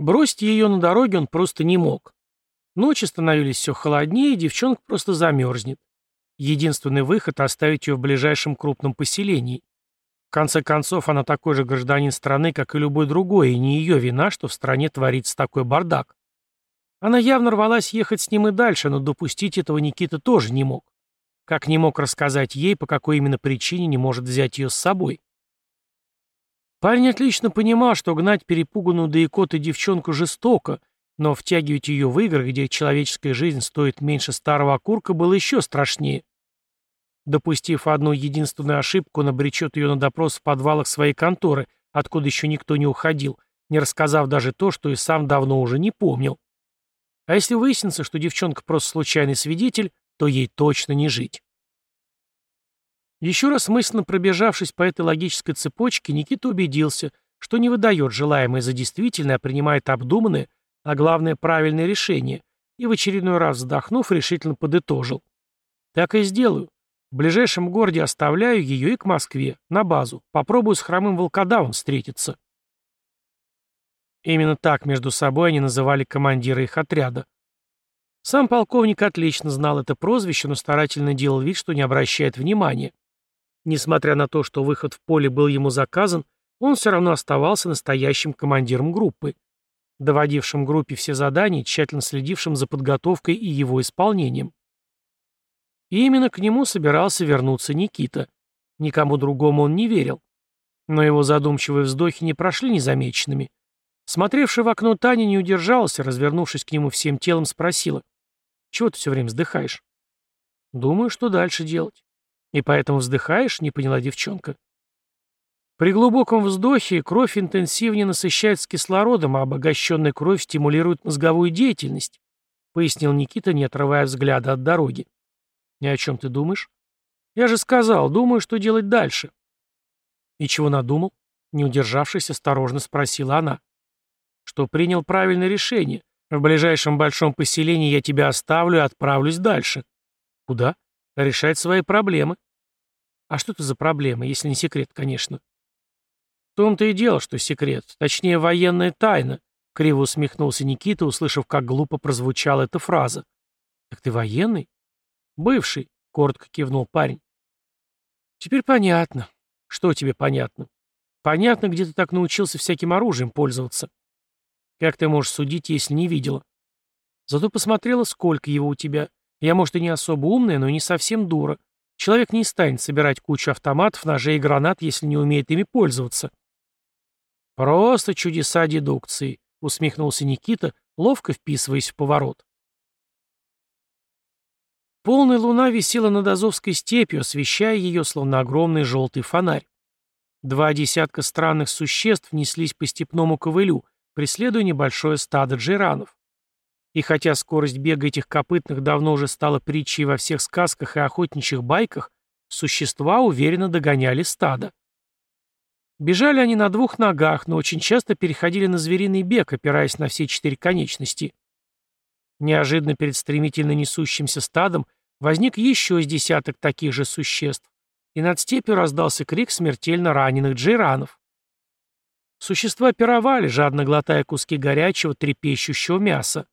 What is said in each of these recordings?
Бросить ее на дороге он просто не мог. Ночи становились все холоднее, и девчонка просто замерзнет. Единственный выход — оставить ее в ближайшем крупном поселении. В конце концов, она такой же гражданин страны, как и любой другой, и не ее вина, что в стране творится такой бардак. Она явно рвалась ехать с ним и дальше, но допустить этого Никита тоже не мог. Как не мог рассказать ей, по какой именно причине не может взять ее с собой. Парень отлично понимал, что гнать перепуганную до икоты девчонку жестоко, но втягивать ее в игры, где человеческая жизнь стоит меньше старого окурка, было еще страшнее. Допустив одну единственную ошибку, он обречет ее на допрос в подвалах своей конторы, откуда еще никто не уходил, не рассказав даже то, что и сам давно уже не помнил. А если выяснится, что девчонка просто случайный свидетель, то ей точно не жить. Еще раз мысленно пробежавшись по этой логической цепочке, Никита убедился, что не выдает желаемое за действительное, а принимает обдуманное, а главное правильное решение, и в очередной раз вздохнув, решительно подытожил. Так и сделаю. В ближайшем городе оставляю ее и к Москве, на базу. Попробую с хромым волкодавом встретиться. Именно так между собой они называли командира их отряда. Сам полковник отлично знал это прозвище, но старательно делал вид, что не обращает внимания. Несмотря на то, что выход в поле был ему заказан, он все равно оставался настоящим командиром группы, доводившим группе все задания, тщательно следившим за подготовкой и его исполнением. И именно к нему собирался вернуться Никита. Никому другому он не верил. Но его задумчивые вздохи не прошли незамеченными. Смотревшая в окно Таня не удержалась развернувшись к нему всем телом, спросила. «Чего ты все время вздыхаешь?» «Думаю, что дальше делать». «И поэтому вздыхаешь?» — не поняла девчонка. При глубоком вздохе кровь интенсивнее насыщается кислородом, а обогащенная кровь стимулирует мозговую деятельность, пояснил Никита, не отрывая взгляда от дороги. «И о чем ты думаешь?» «Я же сказал, думаю, что делать дальше». «И чего надумал?» Не удержавшись, осторожно спросила она. «Что принял правильное решение. В ближайшем большом поселении я тебя оставлю и отправлюсь дальше». «Куда?» «Решать свои проблемы». «А что это за проблемы, если не секрет, конечно?» «В том-то и дело, что секрет. Точнее, военная тайна», — криво усмехнулся Никита, услышав, как глупо прозвучала эта фраза. «Так ты военный?» «Бывший», — коротко кивнул парень. «Теперь понятно. Что тебе понятно? Понятно, где ты так научился всяким оружием пользоваться. Как ты можешь судить, если не видела? Зато посмотрела, сколько его у тебя. Я, может, и не особо умная, но не совсем дура. Человек не станет собирать кучу автоматов, ножей и гранат, если не умеет ими пользоваться. Просто чудеса дедукции, усмехнулся Никита, ловко вписываясь в поворот. Полная луна висела над Азовской степью, освещая ее, словно огромный желтый фонарь. Два десятка странных существ неслись по степному ковылю, преследуя небольшое стадо джейранов. И хотя скорость бега этих копытных давно уже стала притчей во всех сказках и охотничьих байках, существа уверенно догоняли стадо. Бежали они на двух ногах, но очень часто переходили на звериный бег, опираясь на все четыре конечности. Неожиданно перед стремительно несущимся стадом возник еще с десяток таких же существ, и над степью раздался крик смертельно раненых джейранов. Существа пировали, жадно глотая куски горячего, трепещущего мяса.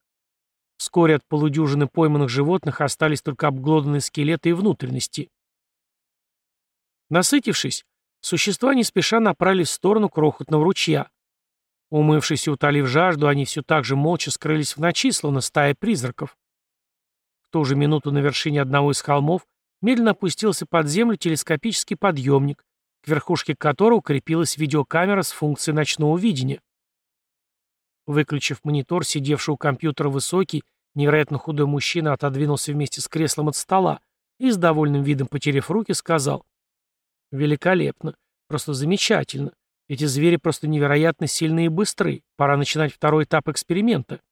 Вскоре от полудюжины пойманных животных остались только обглоданные скелеты и внутренности. Насытившись, существа не спеша направились в сторону крохотного ручья. Умывшись и утолив жажду, они все так же молча скрылись в ночи, словно стая призраков. В ту же минуту на вершине одного из холмов медленно опустился под землю телескопический подъемник, к верхушке которого крепилась видеокамера с функцией ночного видения. Выключив монитор, сидевший у компьютера высокий, невероятно худой мужчина отодвинулся вместе с креслом от стола и с довольным видом, потеряв руки, сказал «Великолепно, просто замечательно. Эти звери просто невероятно сильные и быстры. Пора начинать второй этап эксперимента.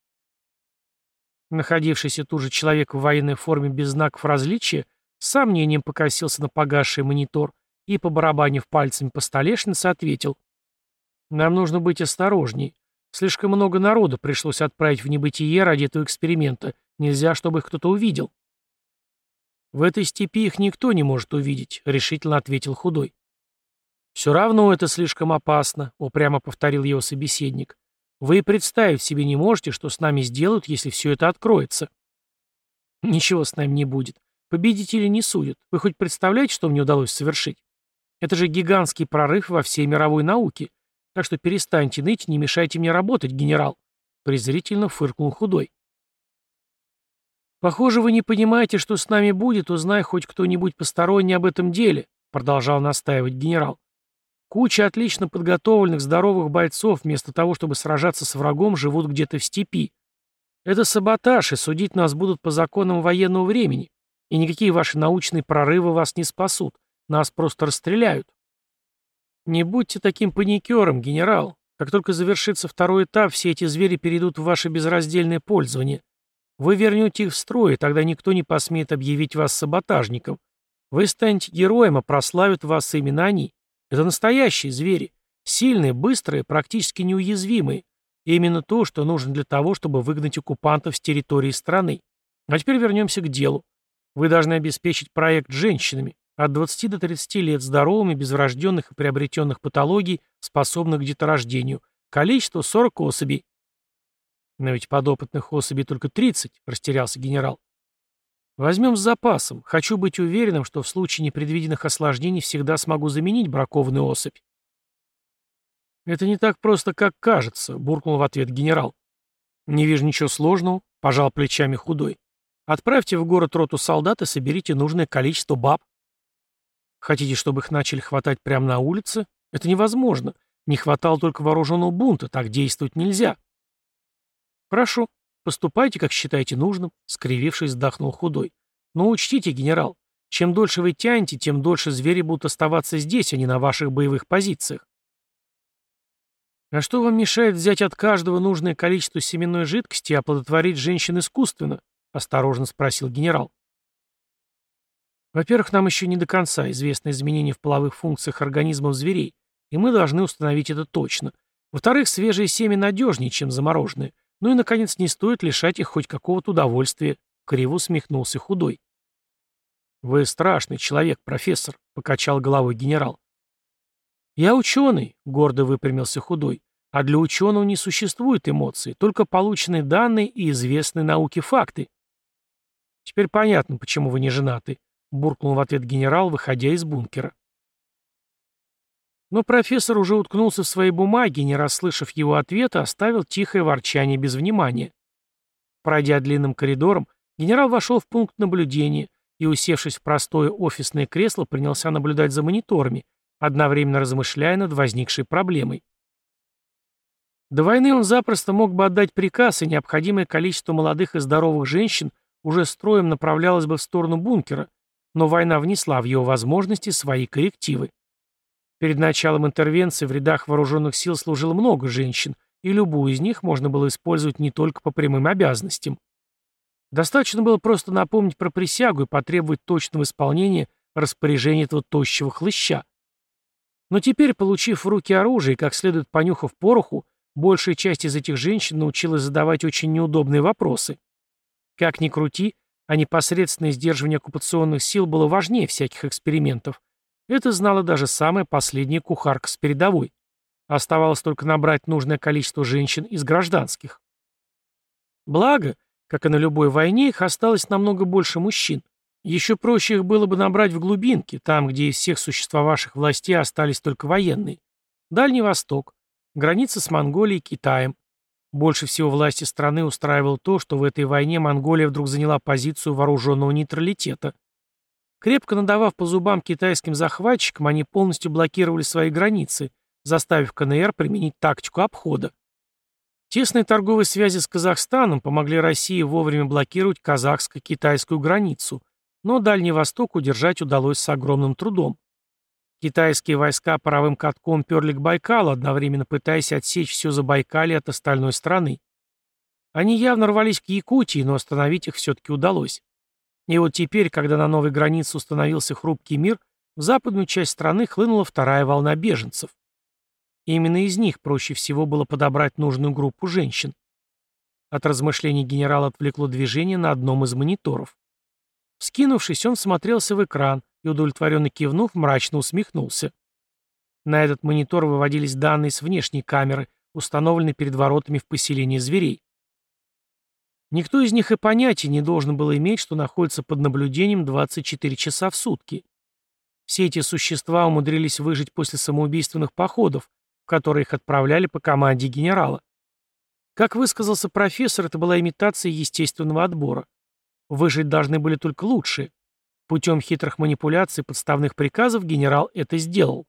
Находившийся тут же человек в военной форме без знаков различия с сомнением покосился на погасший монитор и, побарабанив пальцами по столешнице, ответил. «Нам нужно быть осторожней. Слишком много народу пришлось отправить в небытие ради этого эксперимента. Нельзя, чтобы их кто-то увидел». «В этой степи их никто не может увидеть», — решительно ответил худой. «Все равно это слишком опасно», — упрямо повторил его собеседник. Вы и представить себе не можете, что с нами сделают, если все это откроется. Ничего с нами не будет. Победители не судят. Вы хоть представляете, что мне удалось совершить? Это же гигантский прорыв во всей мировой науке. Так что перестаньте ныть, не мешайте мне работать, генерал. Презрительно фыркнул худой. «Похоже, вы не понимаете, что с нами будет, узнай хоть кто-нибудь посторонний об этом деле», продолжал настаивать генерал. «Куча отлично подготовленных здоровых бойцов, вместо того, чтобы сражаться с врагом, живут где-то в степи. Это саботаж, и судить нас будут по законам военного времени. И никакие ваши научные прорывы вас не спасут. Нас просто расстреляют». «Не будьте таким паникером, генерал. Как только завершится второй этап, все эти звери перейдут в ваше безраздельное пользование. Вы вернете их в строй, и тогда никто не посмеет объявить вас саботажником. Вы станете героем, а прославят вас именно они. Это настоящие звери. Сильные, быстрые, практически неуязвимые. И именно то, что нужно для того, чтобы выгнать оккупантов с территории страны. А теперь вернемся к делу. Вы должны обеспечить проект женщинами от 20 до 30 лет здоровыми, без врожденных и приобретенных патологий, способных к деторождению. Количество 40 особей. Но ведь подопытных особей только 30, растерялся генерал. Возьмем с запасом. Хочу быть уверенным, что в случае непредвиденных осложнений всегда смогу заменить бракованную особь. Это не так просто, как кажется, буркнул в ответ генерал. Не вижу ничего сложного, пожал плечами худой. Отправьте в город роту солдат и соберите нужное количество баб. Хотите, чтобы их начали хватать прямо на улице? Это невозможно. Не хватало только вооруженного бунта, так действовать нельзя. «Хорошо, поступайте, как считаете нужным», — скривившись, вздохнул худой. «Но учтите, генерал, чем дольше вы тянете, тем дольше звери будут оставаться здесь, а не на ваших боевых позициях». «А что вам мешает взять от каждого нужное количество семенной жидкости и оплодотворить женщин искусственно?» — осторожно спросил генерал. «Во-первых, нам еще не до конца известны изменения в половых функциях организмов зверей, и мы должны установить это точно. Во-вторых, свежие семя надежнее, чем замороженные. Ну и, наконец, не стоит лишать их хоть какого-то удовольствия. Криво усмехнулся худой. «Вы страшный человек, профессор», — покачал головой генерал. «Я ученый», — гордо выпрямился худой. «А для ученого не существует эмоций, только полученные данные и известные науке факты». «Теперь понятно, почему вы не женаты», — буркнул в ответ генерал, выходя из бункера. Но профессор уже уткнулся в свои бумаги не расслышав его ответа, оставил тихое ворчание без внимания. Пройдя длинным коридором, генерал вошел в пункт наблюдения и, усевшись в простое офисное кресло, принялся наблюдать за мониторами, одновременно размышляя над возникшей проблемой. До войны он запросто мог бы отдать приказ, и необходимое количество молодых и здоровых женщин уже строем направлялось бы в сторону бункера, но война внесла в его возможности свои коррективы. Перед началом интервенции в рядах вооруженных сил служило много женщин, и любую из них можно было использовать не только по прямым обязанностям. Достаточно было просто напомнить про присягу и потребовать точного исполнения распоряжения этого тощего хлыща. Но теперь, получив в руки оружие и как следует понюхав пороху, большая часть из этих женщин научилась задавать очень неудобные вопросы. Как ни крути, а непосредственное сдерживание оккупационных сил было важнее всяких экспериментов, это знала даже самая последняя кухарка с передовой. Оставалось только набрать нужное количество женщин из гражданских. Благо, как и на любой войне, их осталось намного больше мужчин. Еще проще их было бы набрать в глубинке, там, где из всех существовавших властей остались только военные. Дальний Восток, граница с Монголией и Китаем. Больше всего власти страны устраивало то, что в этой войне Монголия вдруг заняла позицию вооруженного нейтралитета – Крепко надавав по зубам китайским захватчикам, они полностью блокировали свои границы, заставив КНР применить тактику обхода. Тесные торговые связи с Казахстаном помогли России вовремя блокировать казахско-китайскую границу, но Дальний Восток удержать удалось с огромным трудом. Китайские войска паровым катком перли к Байкалу, одновременно пытаясь отсечь все Забайкалье от остальной страны. Они явно рвались к Якутии, но остановить их все-таки удалось. И вот теперь, когда на новой границе установился хрупкий мир, в западную часть страны хлынула вторая волна беженцев. Именно из них проще всего было подобрать нужную группу женщин. От размышлений генерала отвлекло движение на одном из мониторов. Скинувшись, он смотрелся в экран и, удовлетворенно кивнув, мрачно усмехнулся. На этот монитор выводились данные с внешней камеры, установленные перед воротами в поселении зверей. Никто из них и понятия не должен был иметь, что находится под наблюдением 24 часа в сутки. Все эти существа умудрились выжить после самоубийственных походов, в которые их отправляли по команде генерала. Как высказался профессор, это была имитация естественного отбора. Выжить должны были только лучшие. Путем хитрых манипуляций и подставных приказов генерал это сделал.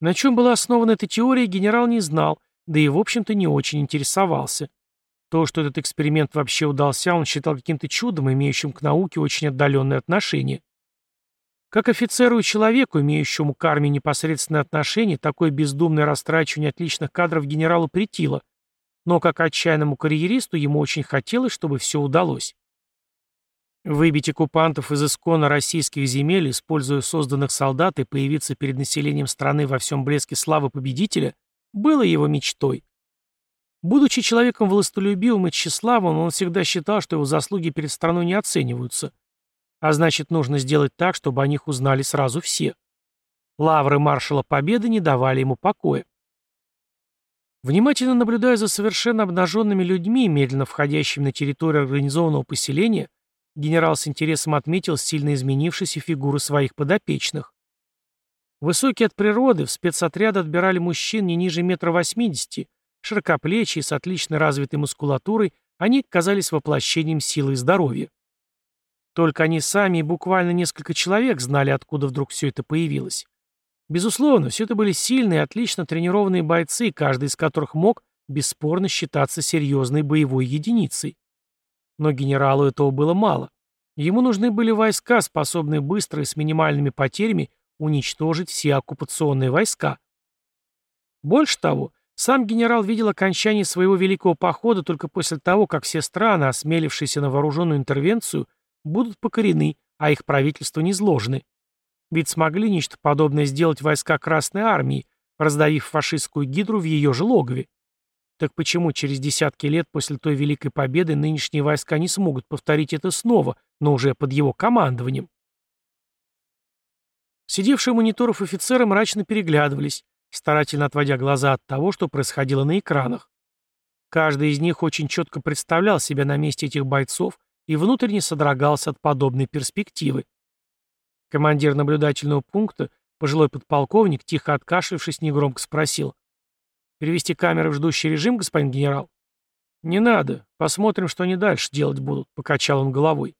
На чем была основана эта теория, генерал не знал, да и, в общем-то, не очень интересовался. То, что этот эксперимент вообще удался, он считал каким-то чудом, имеющим к науке очень отдаленное отношение. Как офицеру и человеку, имеющему к армии непосредственное отношение, такое бездумное растрачивание отличных кадров генералу претило, но как отчаянному карьеристу ему очень хотелось, чтобы все удалось. Выбить оккупантов из исконно российских земель, используя созданных солдат и появиться перед населением страны во всем блеске славы победителя, было его мечтой. Будучи человеком властолюбивым и тщеславным, он всегда считал, что его заслуги перед страной не оцениваются. А значит, нужно сделать так, чтобы о них узнали сразу все. Лавры маршала Победы не давали ему покоя. Внимательно наблюдая за совершенно обнаженными людьми, медленно входящими на территорию организованного поселения, генерал с интересом отметил сильно изменившиеся фигуры своих подопечных. Высокие от природы, в спецотряд отбирали мужчин не ниже метра восьмидесяти, широкоплечие, с отлично развитой мускулатурой, они казались воплощением силы и здоровья. Только они сами и буквально несколько человек знали, откуда вдруг все это появилось. Безусловно, все это были сильные, отлично тренированные бойцы, каждый из которых мог бесспорно считаться серьезной боевой единицей. Но генералу этого было мало. Ему нужны были войска, способные быстро и с минимальными потерями уничтожить все оккупационные войска. Больше того, сам генерал видел окончание своего великого похода только после того, как все страны, осмелившиеся на вооруженную интервенцию, будут покорены, а их правительства низложены. Ведь смогли нечто подобное сделать войска Красной Армии, раздавив фашистскую гидру в ее же логове. Так почему через десятки лет после той великой победы нынешние войска не смогут повторить это снова, но уже под его командованием? Сидевшие у мониторов офицеры мрачно переглядывались, старательно отводя глаза от того, что происходило на экранах. Каждый из них очень четко представлял себя на месте этих бойцов и внутренне содрогался от подобной перспективы. Командир наблюдательного пункта, пожилой подполковник, тихо откашлившись, негромко спросил. «Перевести камеры в ждущий режим, господин генерал?» «Не надо. Посмотрим, что они дальше делать будут», — покачал он головой.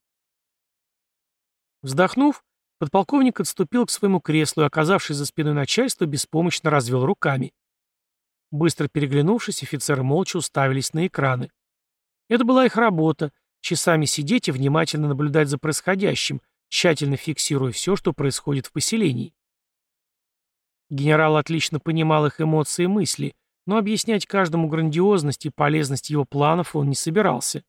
Вздохнув, подполковник отступил к своему креслу и, оказавшись за спиной начальства, беспомощно развел руками. Быстро переглянувшись, офицеры молча уставились на экраны. Это была их работа — часами сидеть и внимательно наблюдать за происходящим, тщательно фиксируя все, что происходит в поселении. Генерал отлично понимал их эмоции и мысли, но объяснять каждому грандиозность и полезность его планов он не собирался.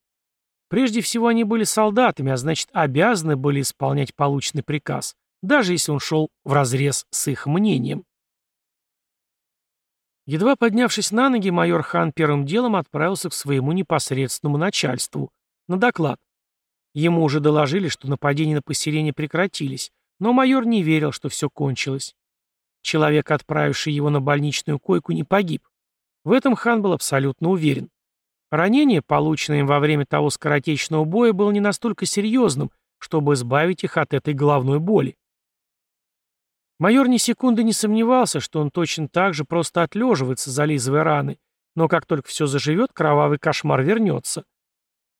Прежде всего, они были солдатами, а значит, обязаны были исполнять полученный приказ, даже если он шел вразрез с их мнением. Едва поднявшись на ноги, майор Хан первым делом отправился к своему непосредственному начальству на доклад. Ему уже доложили, что нападения на поселение прекратились, но майор не верил, что все кончилось. Человек, отправивший его на больничную койку, не погиб. В этом хан был абсолютно уверен. Ранение, полученное им во время того скоротечного боя, было не настолько серьезным, чтобы избавить их от этой головной боли. Майор ни секунды не сомневался, что он точно так же просто отлеживается, зализывая раны, но как только все заживет, кровавый кошмар вернется.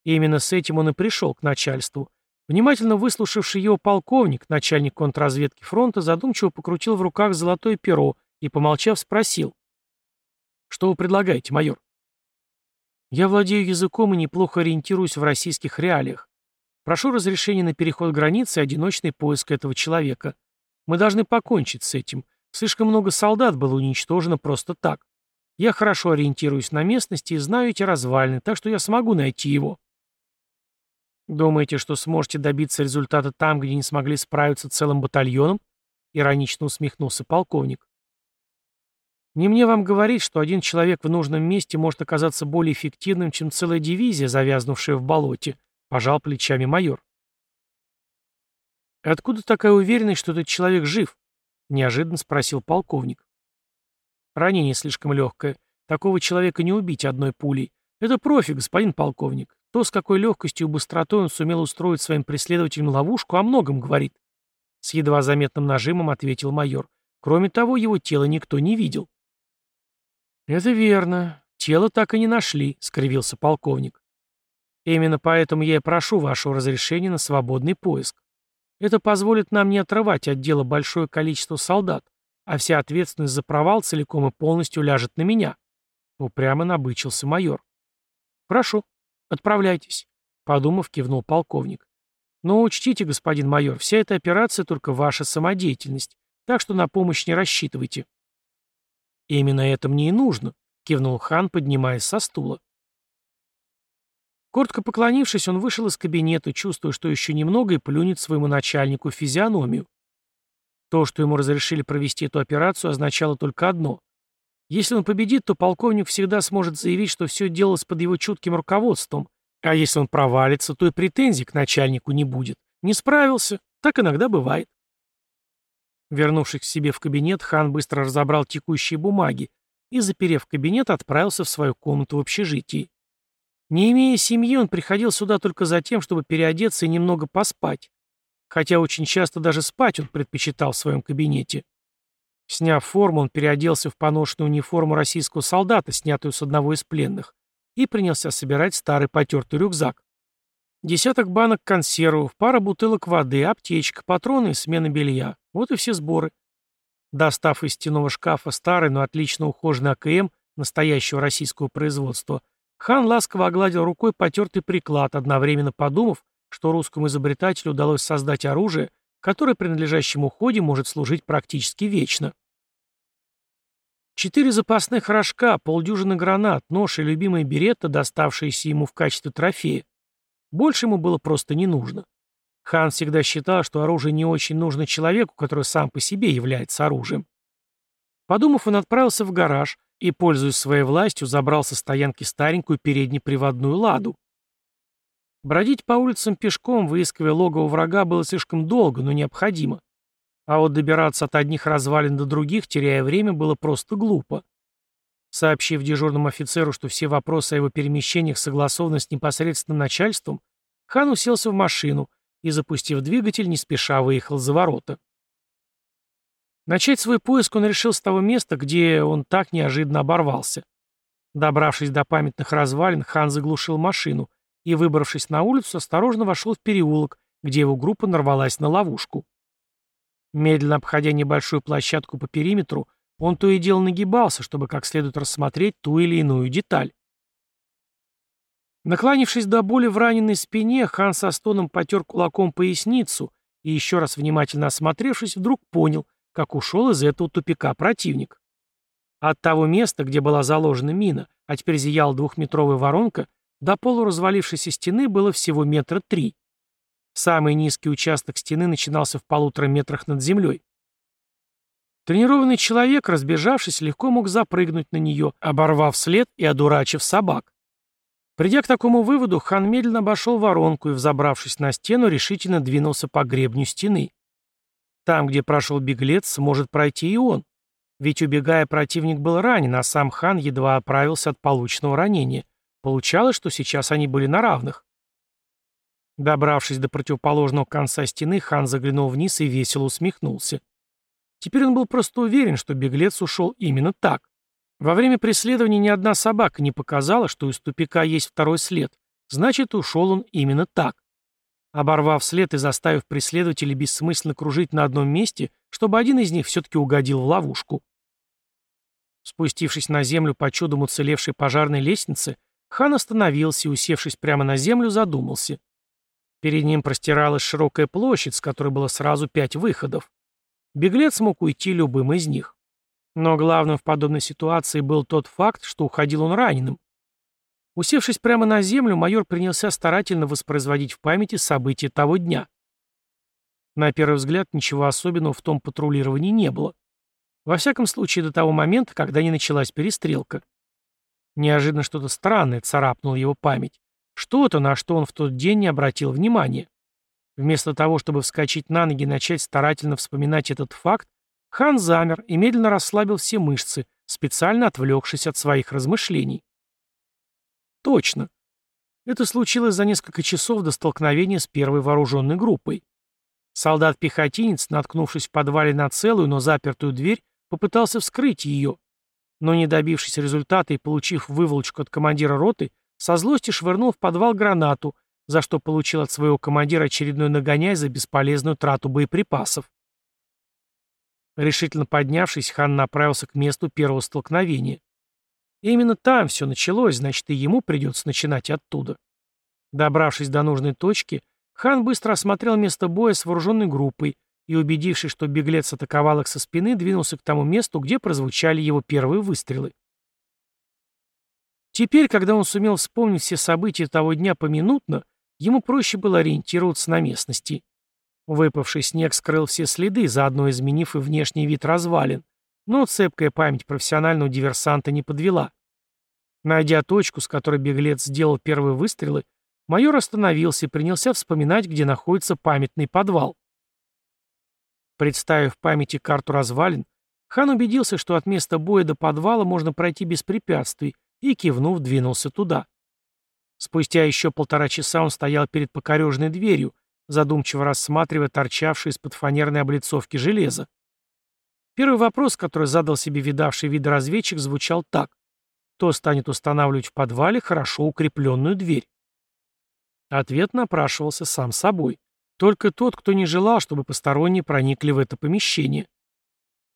И именно с этим он и пришел к начальству. Внимательно выслушавший его полковник, начальник контрразведки фронта, задумчиво покрутил в руках золотое перо и, помолчав, спросил. «Что вы предлагаете, майор?» «Я владею языком и неплохо ориентируюсь в российских реалиях. Прошу разрешения на переход границы и одиночный поиск этого человека. Мы должны покончить с этим. Слишком много солдат было уничтожено просто так. Я хорошо ориентируюсь на местности и знаю эти развалины, так что я смогу найти его». «Думаете, что сможете добиться результата там, где не смогли справиться целым батальоном?» — иронично усмехнулся полковник. «Не мне вам говорить, что один человек в нужном месте может оказаться более эффективным, чем целая дивизия, завязнувшая в болоте», — пожал плечами майор. «Откуда такая уверенность, что этот человек жив?» — неожиданно спросил полковник. Ранение слишком легкое. Такого человека не убить одной пулей. Это профи, господин полковник. То, с какой легкостью и быстротой он сумел устроить своим преследователям ловушку, о многом говорит. С едва заметным нажимом ответил майор. Кроме того, его тело никто не видел. «Это верно. Тело так и не нашли», — скривился полковник. «Именно поэтому я и прошу вашего разрешения на свободный поиск. Это позволит нам не отрывать от дела большое количество солдат, а вся ответственность за провал целиком и полностью ляжет на меня», — упрямо набычился майор. «Прошу, отправляйтесь», — подумав, кивнул полковник. «Но учтите, господин майор, вся эта операция только ваша самодеятельность, так что на помощь не рассчитывайте». «Именно это мне и нужно», — кивнул хан, поднимаясь со стула. Коротко поклонившись, он вышел из кабинета, чувствуя, что еще немного и плюнет своему начальнику физиономию. То, что ему разрешили провести эту операцию, означало только одно. Если он победит, то полковник всегда сможет заявить, что все делалось под его чутким руководством, а если он провалится, то и претензий к начальнику не будет. Не справился, так иногда бывает. Вернувшись к себе в кабинет, хан быстро разобрал текущие бумаги и, заперев кабинет, отправился в свою комнату в общежитии. Не имея семьи, он приходил сюда только за тем, чтобы переодеться и немного поспать. Хотя очень часто даже спать он предпочитал в своем кабинете. Сняв форму, он переоделся в поношенную униформу российского солдата, снятую с одного из пленных, и принялся собирать старый потертый рюкзак. Десяток банок консервов, пара бутылок воды, аптечка, патроны и смена белья. Вот и все сборы. Достав из стенного шкафа старый, но отлично ухоженный АКМ настоящего российского производства, хан ласково огладил рукой потертый приклад, одновременно подумав, что русскому изобретателю удалось создать оружие, которое при надлежащем уходе может служить практически вечно. Четыре запасных рожка, полдюжины гранат, нож и любимая беретта, доставшиеся ему в качестве трофея. Больше ему было просто не нужно. Хан всегда считал, что оружие не очень нужно человеку, который сам по себе является оружием. Подумав, он отправился в гараж и, пользуясь своей властью, забрал со стоянки старенькую переднеприводную ладу. Бродить по улицам пешком, выискивая логово врага, было слишком долго, но необходимо. А вот добираться от одних развалин до других, теряя время, было просто глупо. Сообщив дежурному офицеру, что все вопросы о его перемещениях согласованы с непосредственным начальством, хан уселся в машину и, запустив двигатель, не спеша выехал за ворота. Начать свой поиск он решил с того места, где он так неожиданно оборвался. Добравшись до памятных развалин, хан заглушил машину и, выбравшись на улицу, осторожно вошел в переулок, где его группа нарвалась на ловушку. Медленно обходя небольшую площадку по периметру, он то и дело нагибался, чтобы как следует рассмотреть ту или иную деталь. Наклонившись до боли в раненой спине, хан со стоном потер кулаком поясницу и, еще раз внимательно осмотревшись, вдруг понял, как ушел из этого тупика противник. От того места, где была заложена мина, а теперь зияла двухметровая воронка, до полуразвалившейся стены было всего метра три. Самый низкий участок стены начинался в полутора метрах над землей. Тренированный человек, разбежавшись, легко мог запрыгнуть на нее, оборвав след и одурачив собак. Придя к такому выводу, хан медленно обошел воронку и, взобравшись на стену, решительно двинулся по гребню стены. Там, где прошел беглец, сможет пройти и он. Ведь, убегая, противник был ранен, а сам хан едва оправился от полученного ранения. Получалось, что сейчас они были на равных. Добравшись до противоположного конца стены, хан заглянул вниз и весело усмехнулся. Теперь он был просто уверен, что беглец ушел именно так. Во время преследования ни одна собака не показала, что из тупика есть второй след. Значит, ушел он именно так. Оборвав след и заставив преследователей бессмысленно кружить на одном месте, чтобы один из них все-таки угодил в ловушку. Спустившись на землю по чудом уцелевшей пожарной лестнице, хан остановился и, усевшись прямо на землю, задумался. Перед ним простиралась широкая площадь, с которой было сразу пять выходов. Беглец мог уйти любым из них. Но главным в подобной ситуации был тот факт, что уходил он раненым. Усевшись прямо на землю, майор принялся старательно воспроизводить в памяти события того дня. На первый взгляд, ничего особенного в том патрулировании не было. Во всяком случае, до того момента, когда не началась перестрелка. Неожиданно что-то странное царапнуло его память. Что-то, на что он в тот день не обратил внимания. Вместо того, чтобы вскочить на ноги и начать старательно вспоминать этот факт, хан замер и медленно расслабил все мышцы, специально отвлекшись от своих размышлений. Точно. Это случилось за несколько часов до столкновения с первой вооруженной группой. Солдат-пехотинец, наткнувшись в подвале на целую, но запертую дверь, попытался вскрыть ее, но, не добившись результата и получив выволочку от командира роты, со злости швырнул в подвал гранату, за что получил от своего командира очередной нагоняй за бесполезную трату боеприпасов. Решительно поднявшись, хан направился к месту первого столкновения. И именно там все началось, значит, и ему придется начинать оттуда. Добравшись до нужной точки, хан быстро осмотрел место боя с вооруженной группой и, убедившись, что беглец атаковал их со спины, двинулся к тому месту, где прозвучали его первые выстрелы. Теперь, когда он сумел вспомнить все события того дня поминутно, ему проще было ориентироваться на местности. Выпавший снег скрыл все следы, заодно изменив и внешний вид развалин, но цепкая память профессионального диверсанта не подвела. Найдя точку, с которой беглец сделал первые выстрелы, майор остановился и принялся вспоминать, где находится памятный подвал. Представив в памяти карту развалин, хан убедился, что от места боя до подвала можно пройти без препятствий, и, кивнув, двинулся туда. Спустя еще полтора часа он стоял перед покорежной дверью, задумчиво рассматривая торчавшее из-под фанерной облицовки железо. Первый вопрос, который задал себе видавший вид разведчик, звучал так. Кто станет устанавливать в подвале хорошо укрепленную дверь? Ответ напрашивался сам собой. Только тот, кто не желал, чтобы посторонние проникли в это помещение.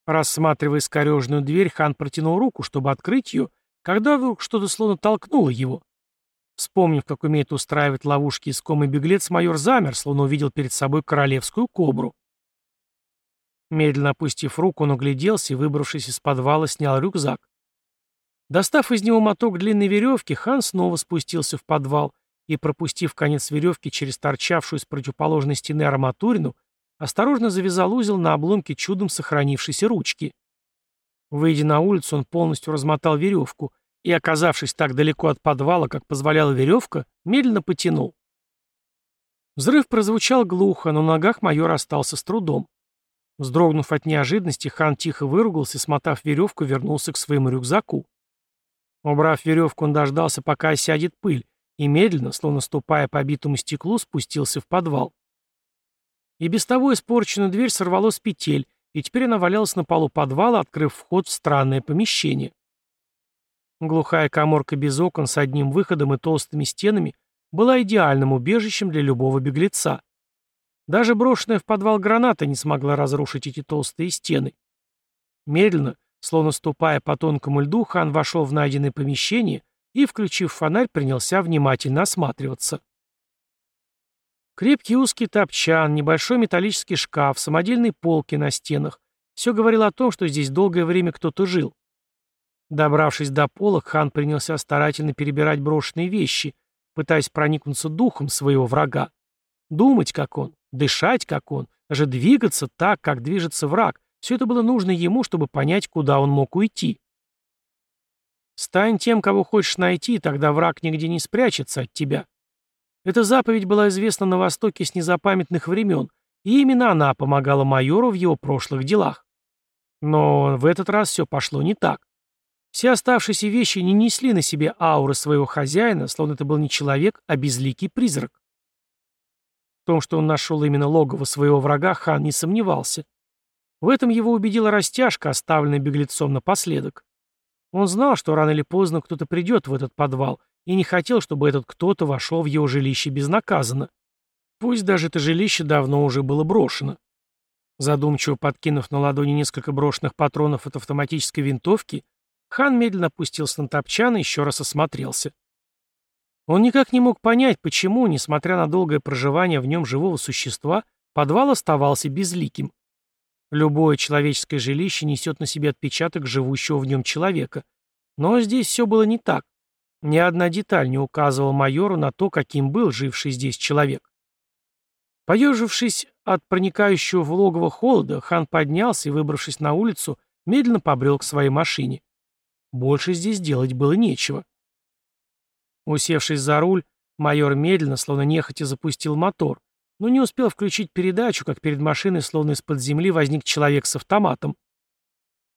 Рассматривая скорежную дверь, хан протянул руку, чтобы открыть ее, когда вдруг что-то словно толкнуло его. Вспомнив, как умеет устраивать ловушки искомый беглец, майор замер, словно увидел перед собой королевскую кобру. Медленно опустив руку, он огляделся и, выбравшись из подвала, снял рюкзак. Достав из него моток длинной веревки, хан снова спустился в подвал и, пропустив конец веревки через торчавшую с противоположной стены арматурину, осторожно завязал узел на обломке чудом сохранившейся ручки. Выйдя на улицу, он полностью размотал веревку и, оказавшись так далеко от подвала, как позволяла веревка, медленно потянул. Взрыв прозвучал глухо, но на ногах майор остался с трудом. Вздрогнув от неожиданности, хан тихо выругался смотав веревку, вернулся к своему рюкзаку. Убрав веревку, он дождался, пока осядет пыль, и медленно, словно ступая по битому стеклу, спустился в подвал. И без того испорченную дверь сорвало с петель, и теперь она валялась на полу подвала, открыв вход в странное помещение. Глухая коморка без окон с одним выходом и толстыми стенами была идеальным убежищем для любого беглеца. Даже брошенная в подвал граната не смогла разрушить эти толстые стены. Медленно, словно ступая по тонкому льду, хан вошел в найденное помещение и, включив фонарь, принялся внимательно осматриваться. Крепкий узкий топчан, небольшой металлический шкаф, самодельные полки на стенах. Все говорило о том, что здесь долгое время кто-то жил. Добравшись до пола, хан принялся старательно перебирать брошенные вещи, пытаясь проникнуться духом своего врага. Думать, как он, дышать, как он, даже двигаться так, как движется враг. Все это было нужно ему, чтобы понять, куда он мог уйти. Стань тем, кого хочешь найти, тогда враг нигде не спрячется от тебя. Эта заповедь была известна на Востоке с незапамятных времен, и именно она помогала майору в его прошлых делах. Но в этот раз все пошло не так. Все оставшиеся вещи не несли на себе ауры своего хозяина, словно это был не человек, а безликий призрак. В том, что он нашел именно логово своего врага, хан не сомневался. В этом его убедила растяжка, оставленная беглецом напоследок. Он знал, что рано или поздно кто-то придет в этот подвал, и не хотел, чтобы этот кто-то вошел в его жилище безнаказанно. Пусть даже это жилище давно уже было брошено. Задумчиво подкинув на ладони несколько брошенных патронов от автоматической винтовки, хан медленно опустился на топчан и еще раз осмотрелся. Он никак не мог понять, почему, несмотря на долгое проживание в нем живого существа, подвал оставался безликим. Любое человеческое жилище несет на себе отпечаток живущего в нем человека. Но здесь все было не так. Ни одна деталь не указывала майору на то, каким был живший здесь человек. Поежившись от проникающего в логово холода, хан поднялся и, выбравшись на улицу, медленно побрел к своей машине. Больше здесь делать было нечего. Усевшись за руль, майор медленно, словно нехотя запустил мотор, но не успел включить передачу, как перед машиной, словно из-под земли, возник человек с автоматом.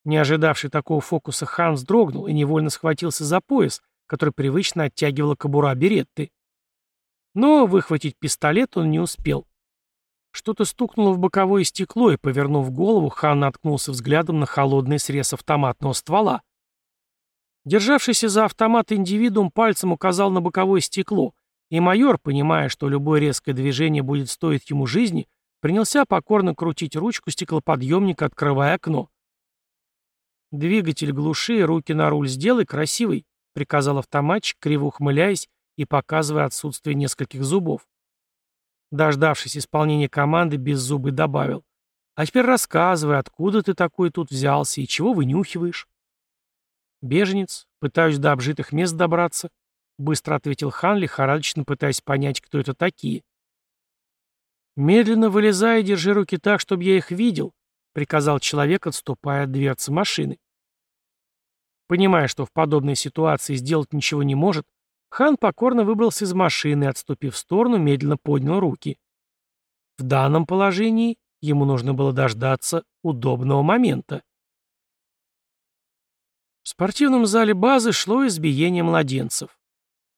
Не ожидавший такого фокуса хан вздрогнул и невольно схватился за пояс, который привычно оттягивала кобура беретты. Но выхватить пистолет он не успел. Что-то стукнуло в боковое стекло, и, повернув голову, хан наткнулся взглядом на холодный срез автоматного ствола. Державшийся за автомат индивидуум пальцем указал на боковое стекло, и майор, понимая, что любое резкое движение будет стоить ему жизни, принялся покорно крутить ручку стеклоподъемника, открывая окно. «Двигатель глуши, руки на руль сделай, красивый», — приказал автоматчик, криво ухмыляясь и показывая отсутствие нескольких зубов. Дождавшись исполнения команды, Беззубый добавил. «А теперь рассказывай, откуда ты такой тут взялся и чего вынюхиваешь?» «Беженец. Пытаюсь до обжитых мест добраться», — быстро ответил хан, лихорадочно пытаясь понять, кто это такие. «Медленно вылезай и держи руки так, чтобы я их видел», — приказал человек, отступая от дверцы машины. Понимая, что в подобной ситуации сделать ничего не может, хан покорно выбрался из машины и, отступив в сторону, медленно поднял руки. В данном положении ему нужно было дождаться удобного момента. В спортивном зале базы шло избиение младенцев.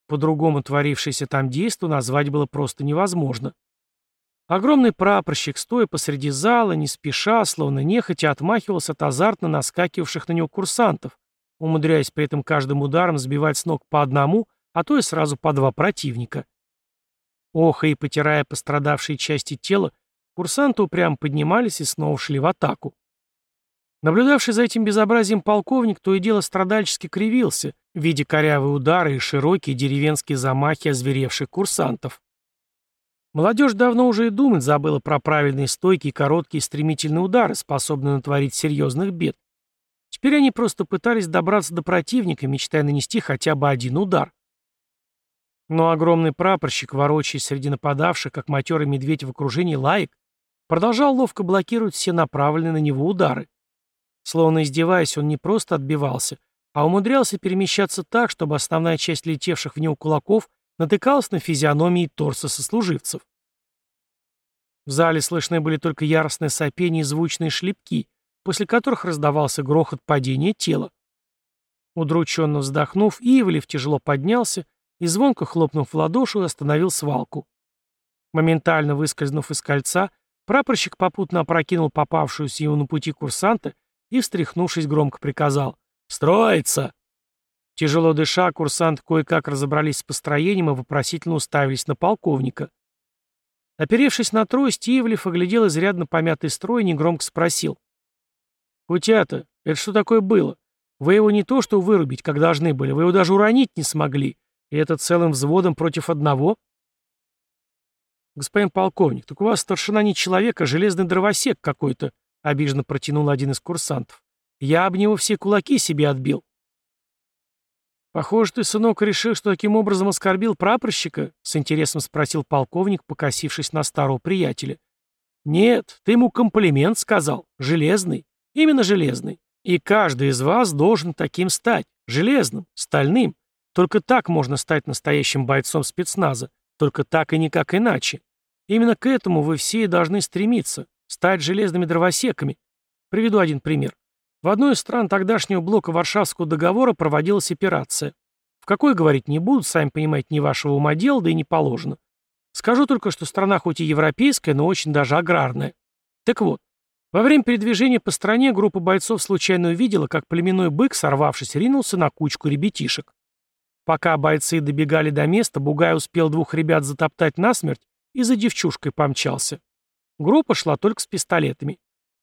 По-другому творившееся там действо назвать было просто невозможно. Огромный прапорщик, стоя посреди зала, не спеша, словно нехотя, отмахивался от азартно наскакивавших на него курсантов, умудряясь при этом каждым ударом сбивать с ног по одному, а то и сразу по два противника. Охо и потирая пострадавшие части тела, курсанты упрямо поднимались и снова шли в атаку. Наблюдавший за этим безобразием полковник то и дело страдальчески кривился, видя корявые удары и широкие деревенские замахи озверевших курсантов. Молодежь давно уже и думать забыла про правильные стойкие, короткие стремительные удары, способные натворить серьезных бед. Теперь они просто пытались добраться до противника, мечтая нанести хотя бы один удар. Но огромный прапорщик, ворочаясь среди нападавших, как матерый медведь в окружении лаек, продолжал ловко блокировать все направленные на него удары. Словно издеваясь, он не просто отбивался, а умудрялся перемещаться так, чтобы основная часть летевших в него кулаков натыкалась на физиономии торса сослуживцев. В зале слышны были только яростное сопение и звучные шлепки, после которых раздавался грохот падения тела. Удрученно вздохнув, Ивлев тяжело поднялся и, звонко хлопнув в ладошу, остановил свалку. Моментально выскользнув из кольца, прапорщик попутно опрокинул попавшуюся ему на пути курсанта и, встряхнувшись, громко приказал «Строиться!». Тяжело дыша, курсант кое-как разобрались с построением и вопросительно уставились на полковника. Оперевшись на трость, Ивлев оглядел изрядно помятый строй и негромко спросил. «Кутята, это что такое было? Вы его не то что вырубить, как должны были, вы его даже уронить не смогли. И это целым взводом против одного?» «Господин полковник, так у вас старшина не человек, а железный дровосек какой-то», — обиженно протянул один из курсантов. «Я об него все кулаки себе отбил». «Похоже, ты, сынок, решил, что таким образом оскорбил прапорщика?» — с интересом спросил полковник, покосившись на старого приятеля. «Нет, ты ему комплимент сказал. Железный. Именно железный. И каждый из вас должен таким стать. Железным, стальным. Только так можно стать настоящим бойцом спецназа. Только так и никак иначе. Именно к этому вы все и должны стремиться. Стать железными дровосеками. Приведу один пример. В одной из стран тогдашнего блока Варшавского договора проводилась операция. В какой говорить не буду, сами понимаете, не вашего ума дело, да и не положено. Скажу только, что страна хоть и европейская, но очень даже аграрная. Так вот, во время передвижения по стране группа бойцов случайно увидела, как племенной бык, сорвавшись, ринулся на кучку ребятишек. Пока бойцы добегали до места, Бугай успел двух ребят затоптать насмерть и за девчушкой помчался. Группа шла только с пистолетами.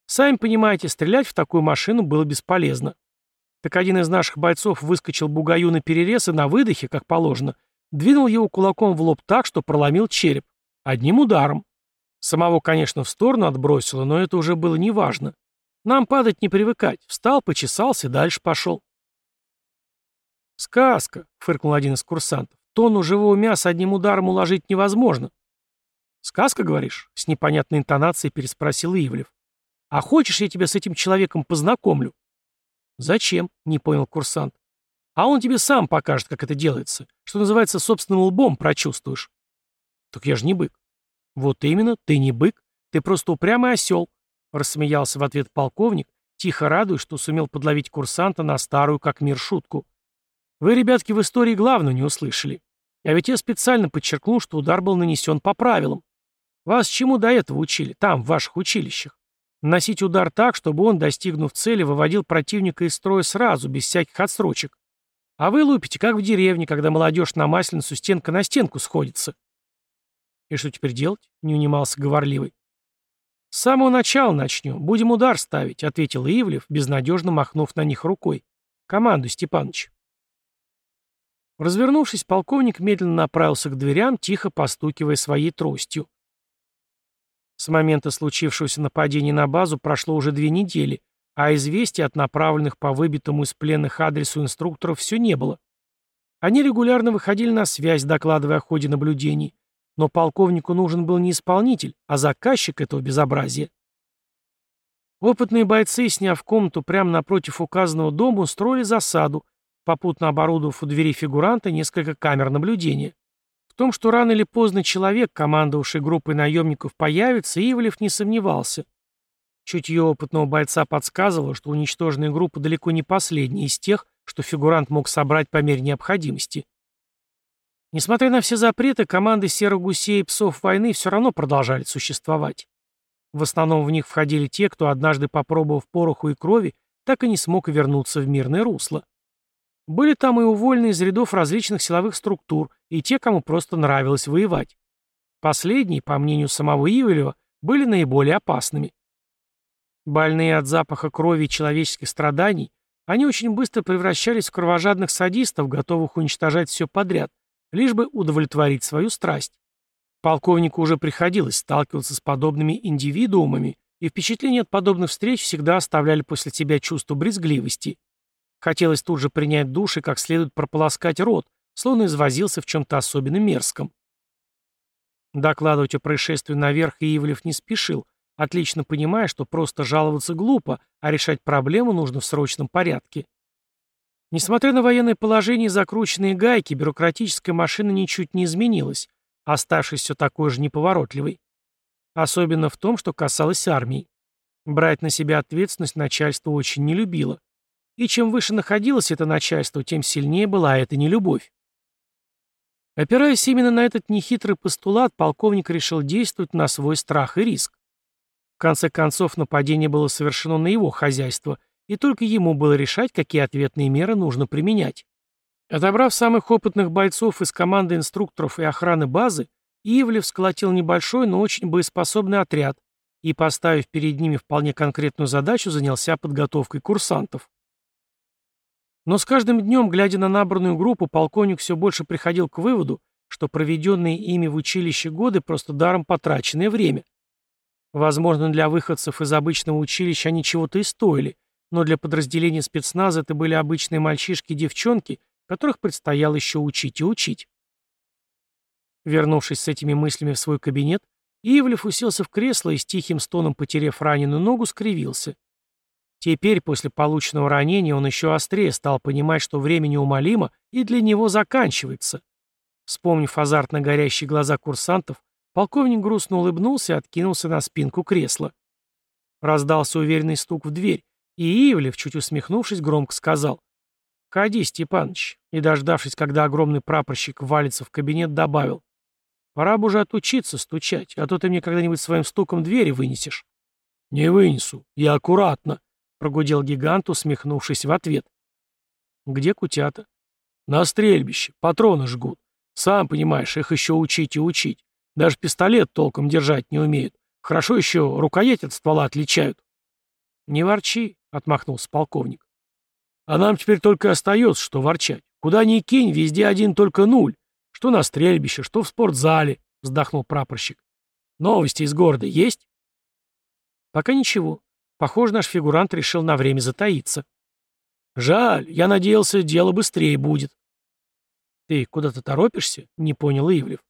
Сами понимаете, стрелять в такую машину было бесполезно. Так один из наших бойцов выскочил бугаю на перерез и на выдохе, как положено, двинул его кулаком в лоб так, что проломил череп. Одним ударом. Самого, конечно, в сторону отбросило, но это уже было неважно. Нам падать не привыкать. Встал, почесался, дальше пошел. «Сказка», — фыркнул один из курсантов. «Тонну живого мяса одним ударом уложить невозможно». «Сказка, говоришь?» — с непонятной интонацией переспросил Ивлев. А хочешь, я тебя с этим человеком познакомлю?» «Зачем?» — не понял курсант. «А он тебе сам покажет, как это делается. Что называется, собственным лбом прочувствуешь». «Так я же не бык». «Вот именно, ты не бык. Ты просто упрямый осел», — рассмеялся в ответ полковник тихо радуясь, что сумел подловить курсанта на старую как мир шутку. «Вы, ребятки, в истории главную не услышали. А ведь я специально подчеркнул, что удар был нанесен по правилам. Вас чему до этого учили, там, в ваших училищах? Носить удар так, чтобы он, достигнув цели, выводил противника из строя сразу, без всяких отсрочек. А вы лупите, как в деревне, когда молодежь на масленицу стенка на стенку сходится. И что теперь делать? Не унимался говорливый. «С самого начала начнем. Будем удар ставить», — ответил Ивлев, безнадежно махнув на них рукой. «Командуй, Степаныч». Развернувшись, полковник медленно направился к дверям, тихо постукивая своей тростью. С момента случившегося нападения на базу прошло уже две недели, а известий от направленных по выбитому из пленных адресу инструкторов все не было. Они регулярно выходили на связь, докладывая о ходе наблюдений, но полковнику нужен был не исполнитель, а заказчик этого безобразия. Опытные бойцы, сняв комнату прямо напротив указанного дома, устроили засаду, попутно оборудовав у двери фигуранта несколько камер наблюдения. Том, что рано или поздно человек, командовавший группой наемников, появится, Ивлев не сомневался. Чутье опытного бойца подсказывало, что уничтоженная группа далеко не последняя из тех, что фигурант мог собрать по мере необходимости. Несмотря на все запреты, команды серых гусей и псов войны все равно продолжали существовать. В основном в них входили те, кто, однажды попробовав пороху и крови, так и не смог вернуться в мирное русло. Были там и увольные из рядов различных силовых структур, и те, кому просто нравилось воевать. Последние, по мнению самого Ивелева, были наиболее опасными. Больные от запаха крови и человеческих страданий, они очень быстро превращались в кровожадных садистов, готовых уничтожать все подряд, лишь бы удовлетворить свою страсть. Полковнику уже приходилось сталкиваться с подобными индивидуумами, и впечатления от подобных встреч всегда оставляли после себя чувство брезгливости. Хотелось тут же принять душ и как следует прополоскать рот, словно извозился в чем-то особенно мерзком. Докладывать о происшествии наверх Иевлев не спешил, отлично понимая, что просто жаловаться глупо, а решать проблему нужно в срочном порядке. Несмотря на военное положение и закрученные гайки, бюрократическая машина ничуть не изменилась, оставшись все такой же неповоротливой. Особенно в том, что касалось армии. Брать на себя ответственность начальство очень не любило. И чем выше находилось это начальство, тем сильнее была эта нелюбовь. Опираясь именно на этот нехитрый постулат, полковник решил действовать на свой страх и риск. В конце концов, нападение было совершено на его хозяйство, и только ему было решать, какие ответные меры нужно применять. Отобрав самых опытных бойцов из команды инструкторов и охраны базы, Ивлев сколотил небольшой, но очень боеспособный отряд и, поставив перед ними вполне конкретную задачу, занялся подготовкой курсантов. Но с каждым днем, глядя на набранную группу, полковник все больше приходил к выводу, что проведенные ими в училище годы просто даром потраченное время. Возможно, для выходцев из обычного училища они чего-то и стоили, но для подразделения спецназа это были обычные мальчишки и девчонки, которых предстояло еще учить и учить. Вернувшись с этими мыслями в свой кабинет, Ивлев уселся в кресло и с тихим стоном, потеряв раненую ногу, скривился. Теперь, после полученного ранения, он еще острее стал понимать, что время неумолимо и для него заканчивается. Вспомнив азартно горящие глаза курсантов, полковник грустно улыбнулся и откинулся на спинку кресла. Раздался уверенный стук в дверь, и Ивлев, чуть усмехнувшись, громко сказал «Ходи, Степаныч», и, дождавшись, когда огромный прапорщик валится в кабинет, добавил «Пора бы уже отучиться стучать, а то ты мне когда-нибудь своим стуком двери вынесешь». «Не вынесу, я аккуратно», — прогудел гигант, усмехнувшись в ответ. «Где кутята?» «На стрельбище, патроны жгут. Сам понимаешь, их еще учить и учить. Даже пистолет толком держать не умеют. Хорошо еще рукоять от ствола отличают». «Не ворчи», — отмахнулся полковник. «А нам теперь только остается, что ворчать. Куда ни кинь, везде один только нуль. Что на стрельбище, что в спортзале», — вздохнул прапорщик. «Новости из города есть?» «Пока ничего. Похоже, наш фигурант решил на время затаиться». «Жаль, я надеялся, дело быстрее будет». «Ты куда-то торопишься?» — не понял Ивлев.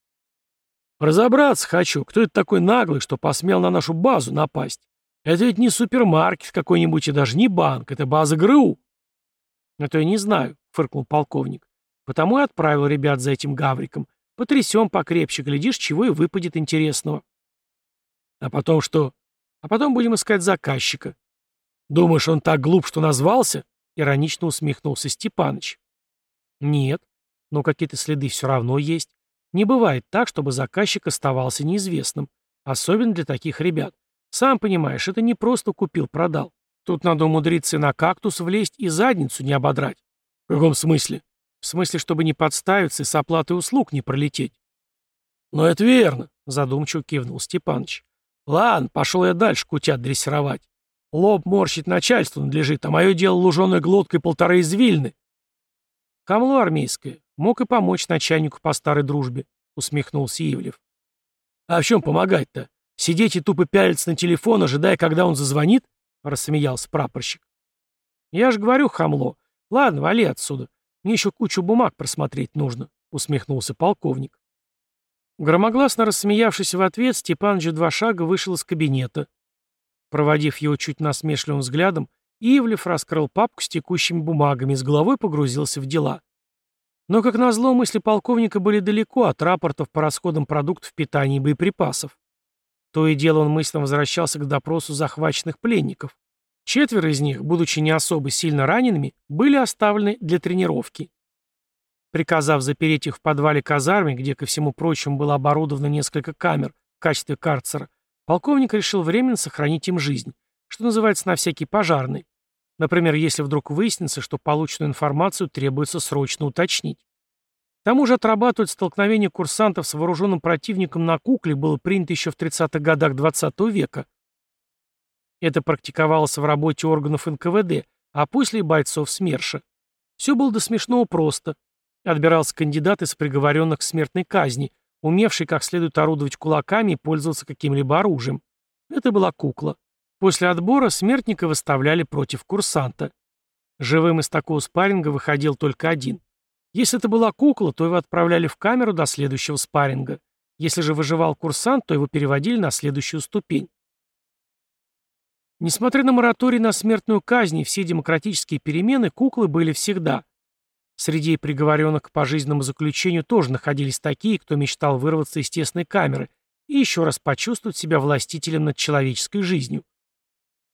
«Разобраться хочу, кто это такой наглый, что посмел на нашу базу напасть. Это ведь не супермаркет какой-нибудь и даже не банк, это база ГРУ. Это я не знаю, фыркнул полковник. Потому и отправил ребят за этим гавриком. Потрясем покрепче, глядишь, чего и выпадет интересного. А потом что? А потом будем искать заказчика. «Думаешь, он так глуп, что назвался?» — иронично усмехнулся Степаныч. «Нет, но какие-то следы все равно есть. Не бывает так, чтобы заказчик оставался неизвестным, особенно для таких ребят. Сам понимаешь, это не просто купил-продал. Тут надо умудриться на кактус влезть и задницу не ободрать. В каком смысле? В смысле, чтобы не подставиться и с оплатой услуг не пролететь. Но это верно, задумчиво кивнул Степаныч. Ладно, пошел я дальше кутят дрессировать. Лоб морщить начальству надлежит, а мое дело луженой глоткой полторы извильны. Камло армейское. Мог и помочь начальнику по старой дружбе, усмехнулся Ивлев. А в чем помогать-то? Сидеть и тупо пялиться на телефон, ожидая, когда он зазвонит? Рассмеялся прапорщик. Я же говорю, хамло. Ладно, вали отсюда. Мне еще кучу бумаг просмотреть нужно, усмехнулся полковник. Громогласно рассмеявшись в ответ, Степаныч два шага вышел из кабинета. Проводив его чуть насмешливым взглядом, Ивлев раскрыл папку с текущими бумагами и с головой погрузился в дела. Но, как назло, мысли полковника были далеко от рапортов по расходам продуктов питания и боеприпасов. То и дело он мысленно возвращался к допросу захваченных пленников. Четверо из них, будучи не особо сильно ранеными, были оставлены для тренировки. Приказав запереть их в подвале казармы, где, ко всему прочему, было оборудовано несколько камер в качестве карцера, полковник решил временно сохранить им жизнь, что называется на всякий пожарный. Например, если вдруг выяснится, что полученную информацию требуется срочно уточнить. К тому же отрабатывать столкновение курсантов с вооруженным противником на кукле было принято еще в 30-х годах XX -го века. Это практиковалось в работе органов НКВД, а после и бойцов СМЕРШа. Все было до смешного просто. Отбирался кандидат из приговоренных к смертной казни, умевший как следует орудовать кулаками и пользоваться каким-либо оружием. Это была кукла. После отбора смертника выставляли против курсанта. Живым из такого спарринга выходил только один. Если это была кукла, то его отправляли в камеру до следующего спарринга. Если же выживал курсант, то его переводили на следующую ступень. Несмотря на мораторий на смертную казнь и все демократические перемены, куклы были всегда. Среди приговоренных к пожизненному заключению тоже находились такие, кто мечтал вырваться из тесной камеры и еще раз почувствовать себя властителем над человеческой жизнью.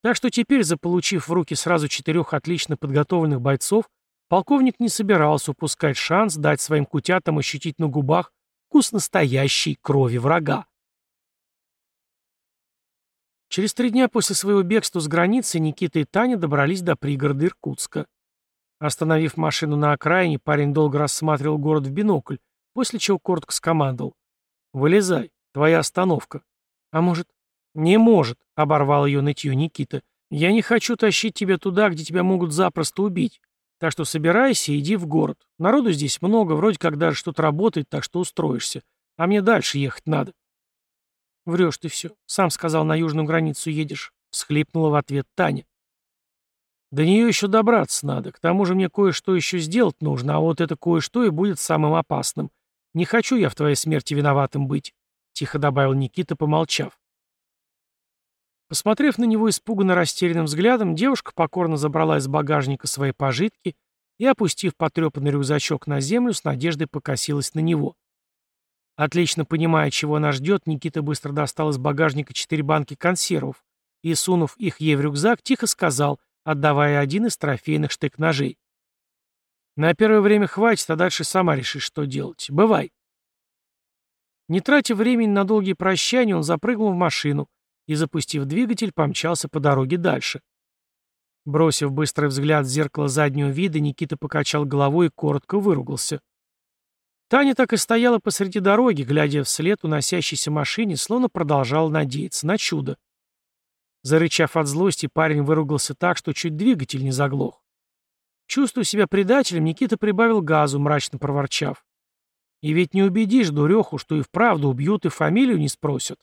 Так что теперь, заполучив в руки сразу четырех отлично подготовленных бойцов, полковник не собирался упускать шанс дать своим кутятам ощутить на губах вкус настоящей крови врага. Через три дня после своего бегства с границы Никита и Таня добрались до пригорода Иркутска. Остановив машину на окраине, парень долго рассматривал город в бинокль, после чего коротко скомандовал. «Вылезай, твоя остановка». «А может, «Не может», — оборвал ее нытье Никита. «Я не хочу тащить тебя туда, где тебя могут запросто убить. Так что собирайся и иди в город. Народу здесь много, вроде как даже что-то работает, так что устроишься. А мне дальше ехать надо». «Врешь ты все. Сам сказал, на южную границу едешь», — всхлипнула в ответ Таня. «До нее еще добраться надо. К тому же мне кое-что еще сделать нужно, а вот это кое-что и будет самым опасным. Не хочу я в твоей смерти виноватым быть», — тихо добавил Никита, помолчав. Посмотрев на него испуганно растерянным взглядом, девушка покорно забрала из багажника свои пожитки и, опустив потрепанный рюкзачок на землю, с надеждой покосилась на него. Отлично понимая, чего она ждет, Никита быстро достал из багажника четыре банки консервов и, сунув их ей в рюкзак, тихо сказал, отдавая один из трофейных штык-ножей. «На первое время хватит, а дальше сама решишь, что делать. Бывай». Не тратя времени на долгие прощания, он запрыгнул в машину, и, запустив двигатель, помчался по дороге дальше. Бросив быстрый взгляд в зеркало заднего вида, Никита покачал головой и коротко выругался. Таня так и стояла посреди дороги, глядя вслед уносящейся машине, словно продолжала надеяться на чудо. Зарычав от злости, парень выругался так, что чуть двигатель не заглох. Чувствуя себя предателем, Никита прибавил газу, мрачно проворчав. И ведь не убедишь дуреху, что и вправду убьют и фамилию не спросят.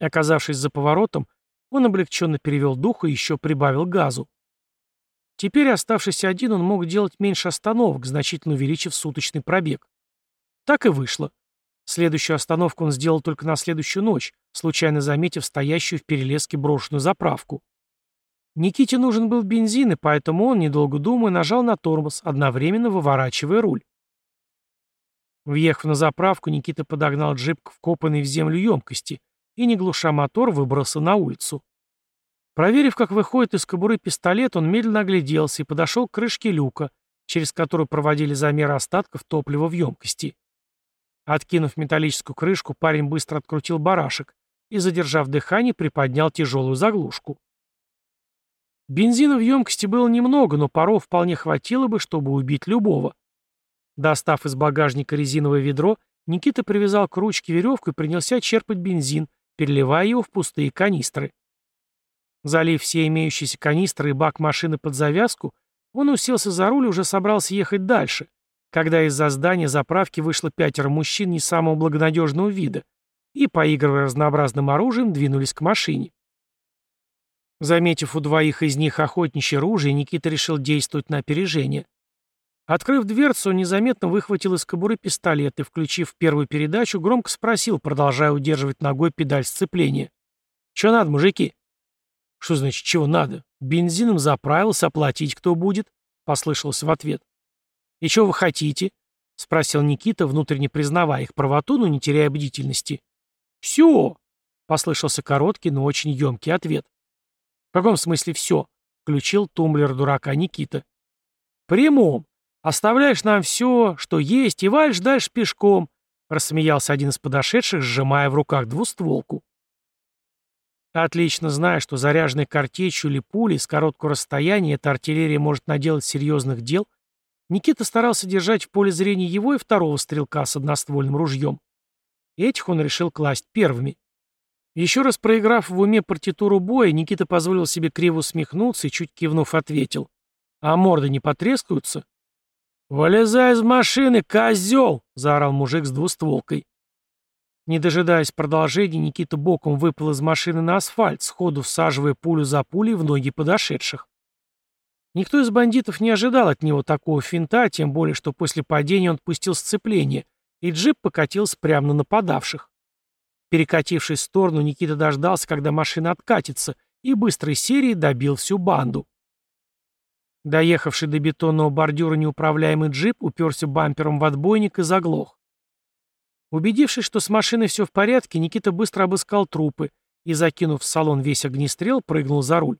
Оказавшись за поворотом, он облегченно перевел дух и еще прибавил газу. Теперь, оставшись один, он мог делать меньше остановок, значительно увеличив суточный пробег. Так и вышло. Следующую остановку он сделал только на следующую ночь, случайно заметив стоящую в перелеске брошенную заправку. Никите нужен был бензин, и поэтому он, недолго думая, нажал на тормоз, одновременно выворачивая руль. Въехав на заправку, Никита подогнал джип к вкопанной в землю емкости, и, не глуша мотор, выбрался на улицу. Проверив, как выходит из кобуры пистолет, он медленно огляделся и подошел к крышке люка, через которую проводили замеры остатков топлива в емкости. Откинув металлическую крышку, парень быстро открутил барашек и, задержав дыхание, приподнял тяжелую заглушку. Бензина в емкости было немного, но паров вполне хватило бы, чтобы убить любого. Достав из багажника резиновое ведро, Никита привязал к ручке веревку и принялся черпать бензин, переливая его в пустые канистры. Залив все имеющиеся канистры и бак машины под завязку, он уселся за руль и уже собрался ехать дальше, когда из-за здания заправки вышло пятеро мужчин не самого благонадежного вида и, поигрывая разнообразным оружием, двинулись к машине. Заметив у двоих из них охотничье оружие, Никита решил действовать на опережение. Открыв дверцу, он незаметно выхватил из кобуры пистолет и, включив первую передачу, громко спросил, продолжая удерживать ногой педаль сцепления. «Чё надо, мужики?» «Что значит, чего надо? Бензином заправился, оплатить кто будет?» — послышался в ответ. «И чего вы хотите?» — спросил Никита, внутренне признавая их правоту, но не теряя бдительности. «Все!» — послышался короткий, но очень емкий ответ. «В каком смысле все?» — включил тумблер дурака Никита. «Прямом. Оставляешь нам все, что есть, и валишь дальше пешком», — рассмеялся один из подошедших, сжимая в руках двустволку. Отлично зная, что заряженной картечью или пулей с короткого расстояния эта артиллерия может наделать серьезных дел, Никита старался держать в поле зрения его и второго стрелка с одноствольным ружьем. Этих он решил класть первыми. Еще раз проиграв в уме партитуру боя, Никита позволил себе криво усмехнуться и, чуть кивнув, ответил. «А морды не потрескаются?» «Вылезай из машины, козел!» — заорал мужик с двустволкой. Не дожидаясь продолжения, Никита боком выпал из машины на асфальт, сходу всаживая пулю за пулей в ноги подошедших. Никто из бандитов не ожидал от него такого финта, тем более, что после падения он отпустил сцепление, и джип покатился прямо на нападавших. Перекатившись в сторону, Никита дождался, когда машина откатится, и быстрой серией добил всю банду. Доехавший до бетонного бордюра неуправляемый джип уперся бампером в отбойник и заглох. Убедившись, что с машиной все в порядке, Никита быстро обыскал трупы и, закинув в салон весь огнестрел, прыгнул за руль.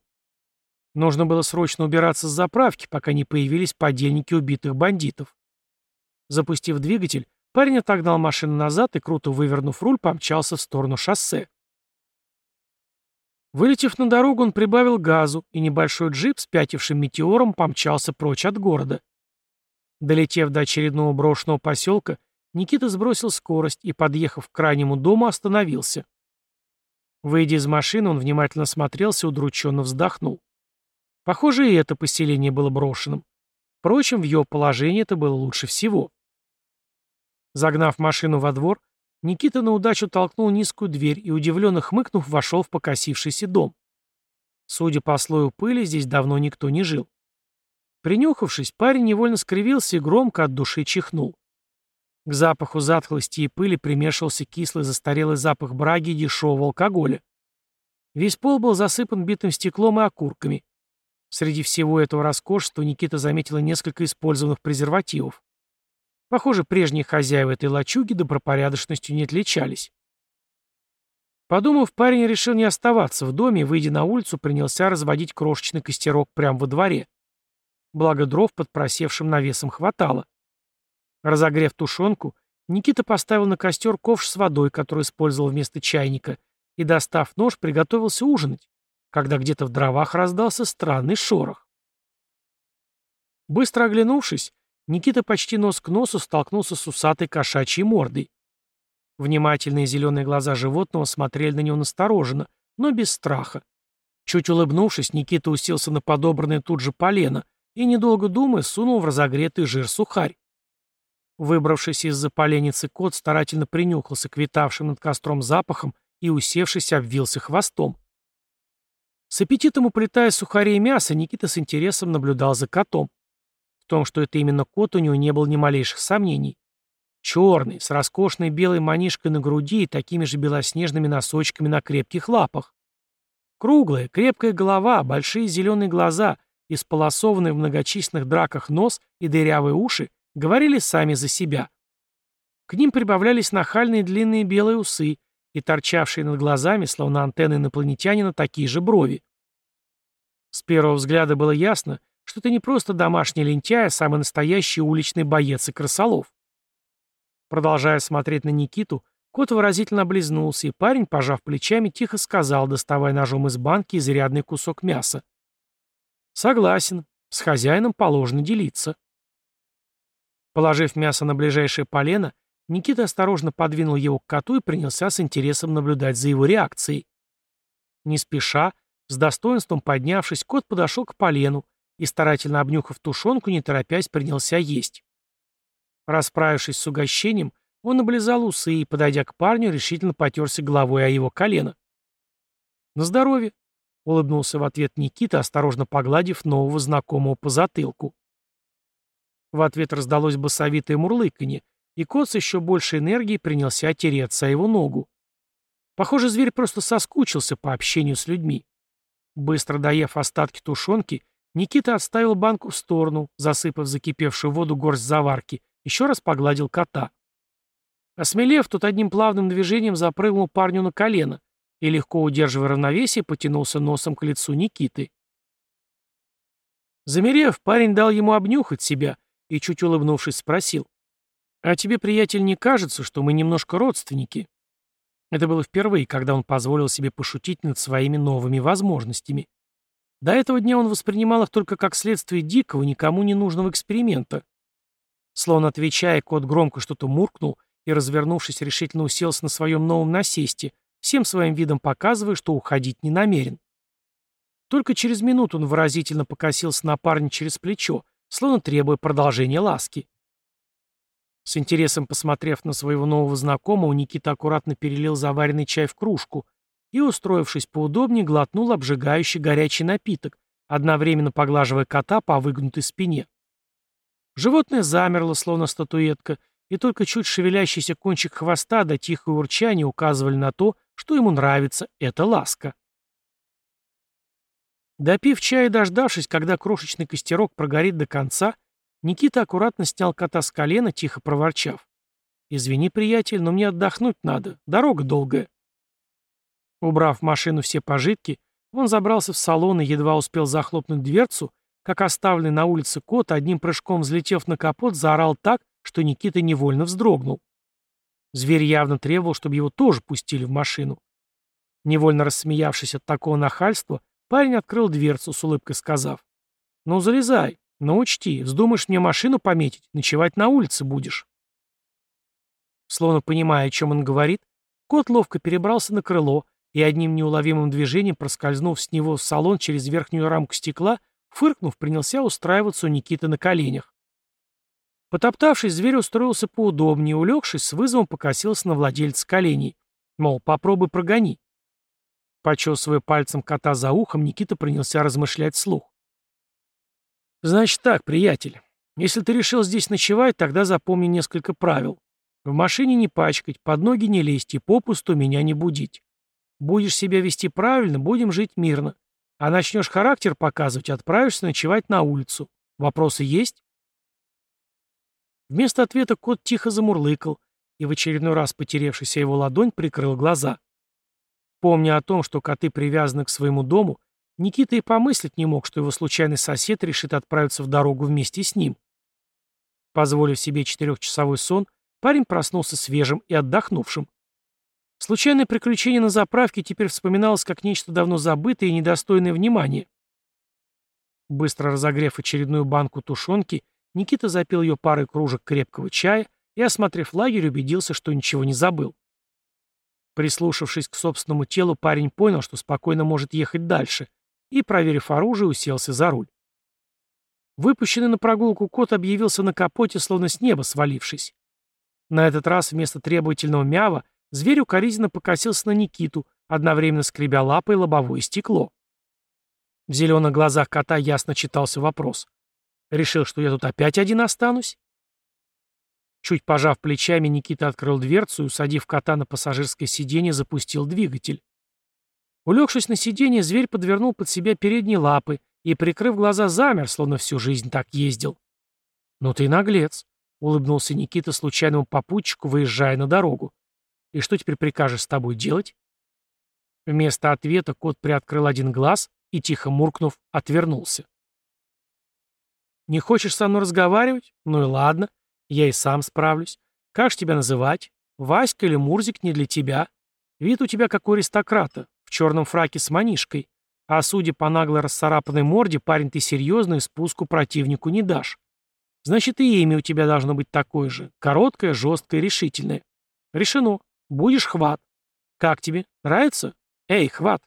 Нужно было срочно убираться с заправки, пока не появились подельники убитых бандитов. Запустив двигатель, парень отогнал машину назад и, круто вывернув руль, помчался в сторону шоссе. Вылетев на дорогу, он прибавил газу, и небольшой джип с пятившим метеором помчался прочь от города. Долетев до очередного брошенного поселка, Никита сбросил скорость и, подъехав к крайнему дому, остановился. Выйдя из машины, он внимательно смотрелся и удрученно вздохнул. Похоже, и это поселение было брошенным. Впрочем, в его положении это было лучше всего. Загнав машину во двор, Никита на удачу толкнул низкую дверь и, удивленно хмыкнув, вошел в покосившийся дом. Судя по слою пыли, здесь давно никто не жил. Принюхавшись, парень невольно скривился и громко от души чихнул. К запаху затхлости и пыли примешивался кислый застарелый запах браги и дешевого алкоголя. Весь пол был засыпан битым стеклом и окурками. Среди всего этого роскошества Никита заметила несколько использованных презервативов. Похоже, прежние хозяева этой лачуги добропорядочностью не отличались. Подумав, парень решил не оставаться в доме и, выйдя на улицу, принялся разводить крошечный костерок прямо во дворе. Благо дров под просевшим навесом хватало. Разогрев тушенку, Никита поставил на костер ковш с водой, который использовал вместо чайника, и, достав нож, приготовился ужинать, когда где-то в дровах раздался странный шорох. Быстро оглянувшись, Никита почти нос к носу столкнулся с усатой кошачьей мордой. Внимательные зеленые глаза животного смотрели на него настороженно, но без страха. Чуть улыбнувшись, Никита уселся на подобранное тут же полено и, недолго думая, сунул в разогретый жир сухарь. Выбравшись из-за поленницы кот старательно принюхался к витавшим над костром запахом и, усевшись, обвился хвостом. С аппетитом уплетая сухари и мясо, Никита с интересом наблюдал за котом. В том, что это именно кот, у него не было ни малейших сомнений. Черный, с роскошной белой манишкой на груди и такими же белоснежными носочками на крепких лапах. Круглая, крепкая голова, большие зеленые глаза, исполосованный в многочисленных драках нос и дырявые уши говорили сами за себя. К ним прибавлялись нахальные длинные белые усы и торчавшие над глазами, словно антенны инопланетянина, такие же брови. С первого взгляда было ясно, что это не просто домашний лентяй, а самый настоящий уличный боец и крысолов. Продолжая смотреть на Никиту, кот выразительно облизнулся, и парень, пожав плечами, тихо сказал, доставая ножом из банки изрядный кусок мяса. «Согласен, с хозяином положено делиться». Положив мясо на ближайшее полено, Никита осторожно подвинул его к коту и принялся с интересом наблюдать за его реакцией. Не спеша, с достоинством поднявшись, кот подошел к полену и, старательно обнюхав тушенку, не торопясь, принялся есть. Расправившись с угощением, он облизал усы и, подойдя к парню, решительно потерся головой о его колено. «На здоровье!» — улыбнулся в ответ Никита, осторожно погладив нового знакомого по затылку. В ответ раздалось басовитое мурлыканье, и кот с еще большей энергией принялся тереться о его ногу. Похоже, зверь просто соскучился по общению с людьми. Быстро доев остатки тушенки, Никита отставил банку в сторону, засыпав закипевшую воду горсть заварки, еще раз погладил кота. Осмелев, тот одним плавным движением запрыгнул парню на колено и, легко удерживая равновесие, потянулся носом к лицу Никиты. Замерев, парень дал ему обнюхать себя и, чуть улыбнувшись, спросил. «А тебе, приятель, не кажется, что мы немножко родственники?» Это было впервые, когда он позволил себе пошутить над своими новыми возможностями. До этого дня он воспринимал их только как следствие дикого, никому не нужного эксперимента. Словно отвечая, кот громко что-то муркнул и, развернувшись, решительно уселся на своем новом насесте, всем своим видом показывая, что уходить не намерен. Только через минуту он выразительно покосился на парня через плечо, словно требуя продолжения ласки. С интересом посмотрев на своего нового знакомого, Никита аккуратно перелил заваренный чай в кружку и, устроившись поудобнее, глотнул обжигающий горячий напиток, одновременно поглаживая кота по выгнутой спине. Животное замерло, словно статуэтка, и только чуть шевелящийся кончик хвоста до тихого урчания указывали на то, что ему нравится эта ласка. Допив чая и дождавшись, когда крошечный костерок прогорит до конца, Никита аккуратно снял кота с колена, тихо проворчав. «Извини, приятель, но мне отдохнуть надо. Дорога долгая». Убрав в машину все пожитки, он забрался в салон и едва успел захлопнуть дверцу, как оставленный на улице кот, одним прыжком взлетев на капот, заорал так, что Никита невольно вздрогнул. Зверь явно требовал, чтобы его тоже пустили в машину. Невольно рассмеявшись от такого нахальства, парень открыл дверцу с улыбкой сказав, «Ну, залезай, но учти, вздумаешь мне машину пометить, ночевать на улице будешь». Словно понимая, о чем он говорит, кот ловко перебрался на крыло и одним неуловимым движением, проскользнув с него в салон через верхнюю рамку стекла, фыркнув, принялся устраиваться у Никиты на коленях. Потоптавшись, зверь устроился поудобнее, улегшись, с вызовом покосился на владельца коленей. Мол, попробуй прогони. Почесывая пальцем кота за ухом, Никита принялся размышлять вслух. «Значит так, приятель, если ты решил здесь ночевать, тогда запомни несколько правил. В машине не пачкать, под ноги не лезть и попусту меня не будить. Будешь себя вести правильно, будем жить мирно. А начнешь характер показывать, отправишься ночевать на улицу. Вопросы есть?» Вместо ответа кот тихо замурлыкал и в очередной раз потеревшийся его ладонь прикрыл глаза. Помня о том, что коты привязаны к своему дому, Никита и помыслить не мог, что его случайный сосед решит отправиться в дорогу вместе с ним. Позволив себе четырехчасовой сон, парень проснулся свежим и отдохнувшим. Случайное приключение на заправке теперь вспоминалось как нечто давно забытое и недостойное внимания. Быстро разогрев очередную банку тушенки, Никита запил ее парой кружек крепкого чая и, осмотрев лагерь, убедился, что ничего не забыл. Прислушавшись к собственному телу, парень понял, что спокойно может ехать дальше, и, проверив оружие, уселся за руль. Выпущенный на прогулку кот объявился на капоте, словно с неба свалившись. На этот раз вместо требовательного мява зверь укоризненно покосился на Никиту, одновременно скребя лапой лобовое стекло. В зеленых глазах кота ясно читался вопрос. «Решил, что я тут опять один останусь?» Чуть пожав плечами, Никита открыл дверцу и, усадив кота на пассажирское сиденье, запустил двигатель. Улегшись на сиденье, зверь подвернул под себя передние лапы и, прикрыв глаза, замер, словно всю жизнь так ездил. «Ну ты наглец», — улыбнулся Никита случайному попутчику, выезжая на дорогу. «И что теперь прикажешь с тобой делать?» Вместо ответа кот приоткрыл один глаз и, тихо муркнув, отвернулся. «Не хочешь со мной разговаривать? Ну и ладно, я и сам справлюсь. Как ж тебя называть? Васька или Мурзик не для тебя. Вид у тебя как у аристократа, в черном фраке с манишкой. А судя по нагло расцарапанной морде, парень ты серьезный, спуску противнику не дашь. Значит, и имя у тебя должно быть такое же. Короткое, жесткое, решительное. Решено. Будешь хват. Как тебе? Нравится? Эй, хват.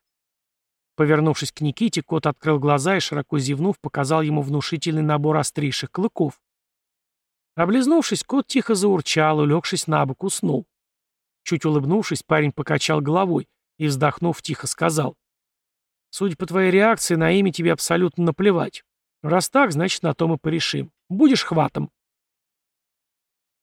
Повернувшись к Никите, кот открыл глаза и, широко зевнув, показал ему внушительный набор острейших клыков. Облизнувшись, кот тихо заурчал, улегшись на бок, уснул. Чуть улыбнувшись, парень покачал головой и, вздохнув, тихо сказал. «Судя по твоей реакции, на имя тебе абсолютно наплевать. Раз так, значит, на том и порешим. Будешь хватом».